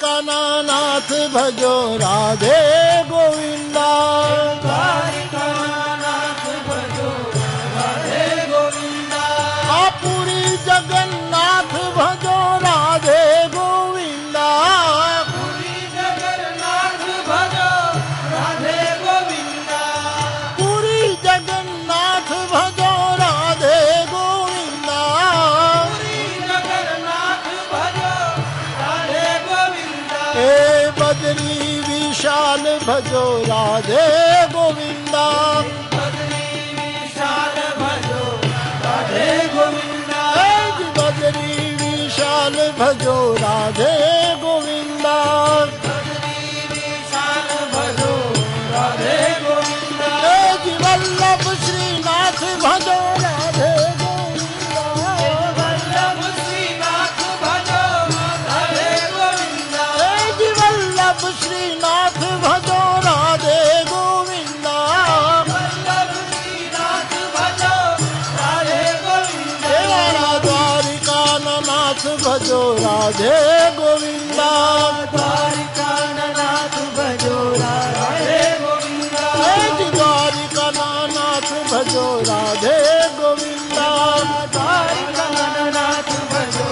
का नाथ भजो राधे गोविंद। विशाल भजो राधे गोविंदा। विशाल भजो राधे गोविंदा। बजरी विशाल भजो राधे गोविंदा। विशाल भजो राधे गोविंदा वल्लभ श्रीनाथ भजो राधे गोविंदा। द्वारिका नाथ भजो राधे गोविंदा। द्वारिका नाथ भजो राधे गोविंदा। द्वारिका नाथ भजो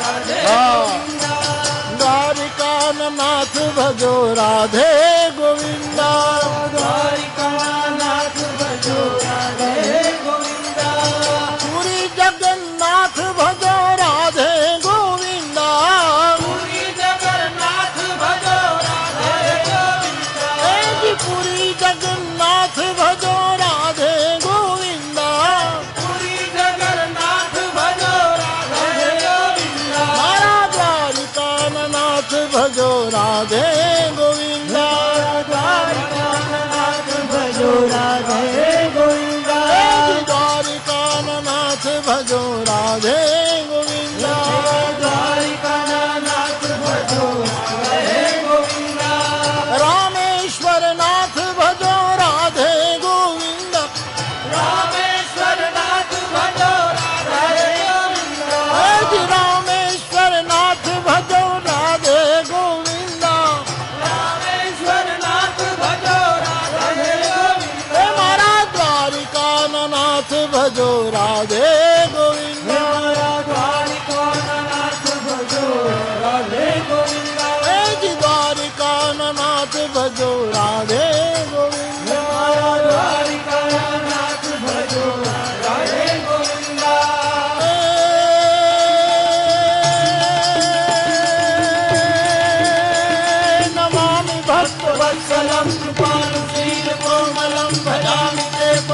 राधे हाँ। द्वारिका नाथ भजो राधे राधे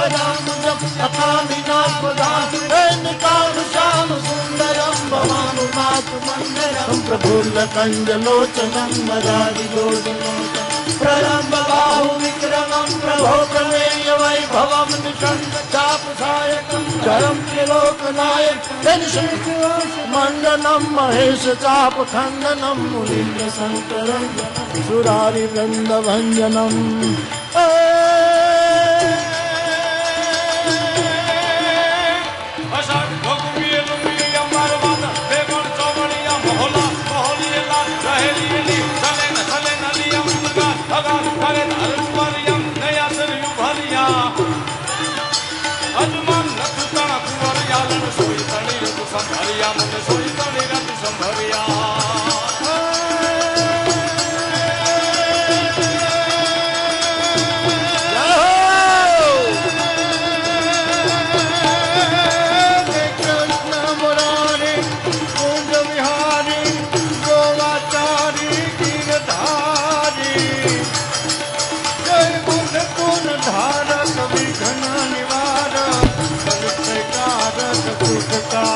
श्याम जप कथा विनाश प्रधान निकाम श्याम सुंदरम भवानुनाथ मंडलम प्रफुल्ल कंजलोचनम मदादि गोजनोचनम प्रलम्ब बाहु विक्रमं प्रभो प्रमेय वैभवं निषण्डचापसायकं जयं त्रिलोकनायकं मण्डनं महेशचापखण्डनं मुनीन्द्रशङ्करं सुरारिवृन्दभञ्जनम् Saheliye 다.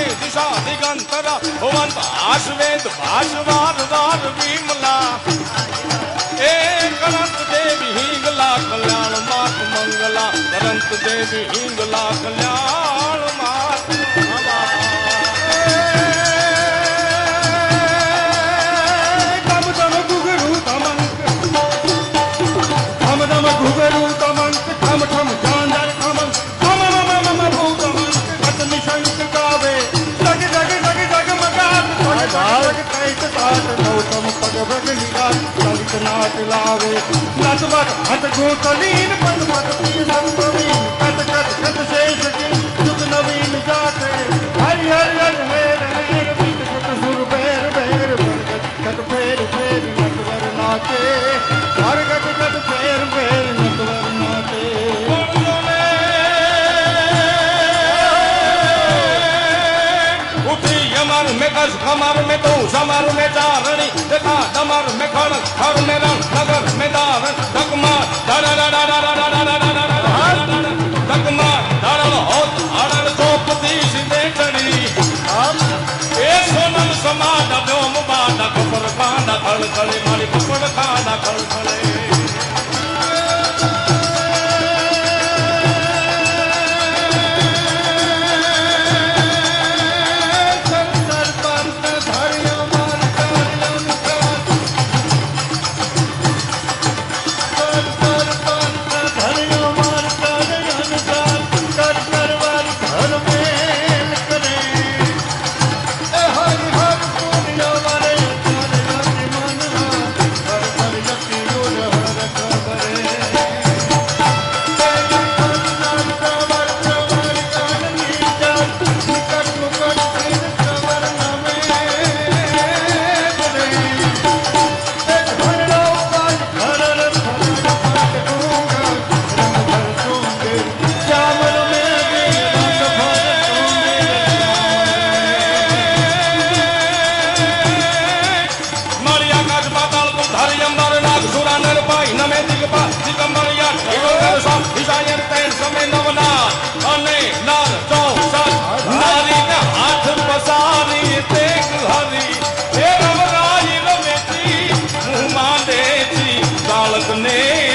દિશાએ દિશા દિગંતર ભવન ભાષવેદ ભાષવાર વાર વિમલા એ કરંત દેવી હિંગલા કલ્યાણ માત મંગલા કરંત દેવી હિંગલા કલ્યાણ માત सगलिका ललित नाच लावे नटवर हट गोतलीन पदवत नवीन कत कत कत शेष की जुग नवीन जाते हरि हरि हर हेर हेर बीत सुर बैर बैर बरगत फेर फेर नटवर नाचे बरगत कत फेर फेर नटवर नाचे उठी अमर में कस कमर में तू समर में चारण સાત એવો સાત હિસાયન તેન સમય નવના અને નર જો સાત નારી ને હાથ પસારી તે હરી એ રવરાઈ રમેતી હું માંડેતી બાળકને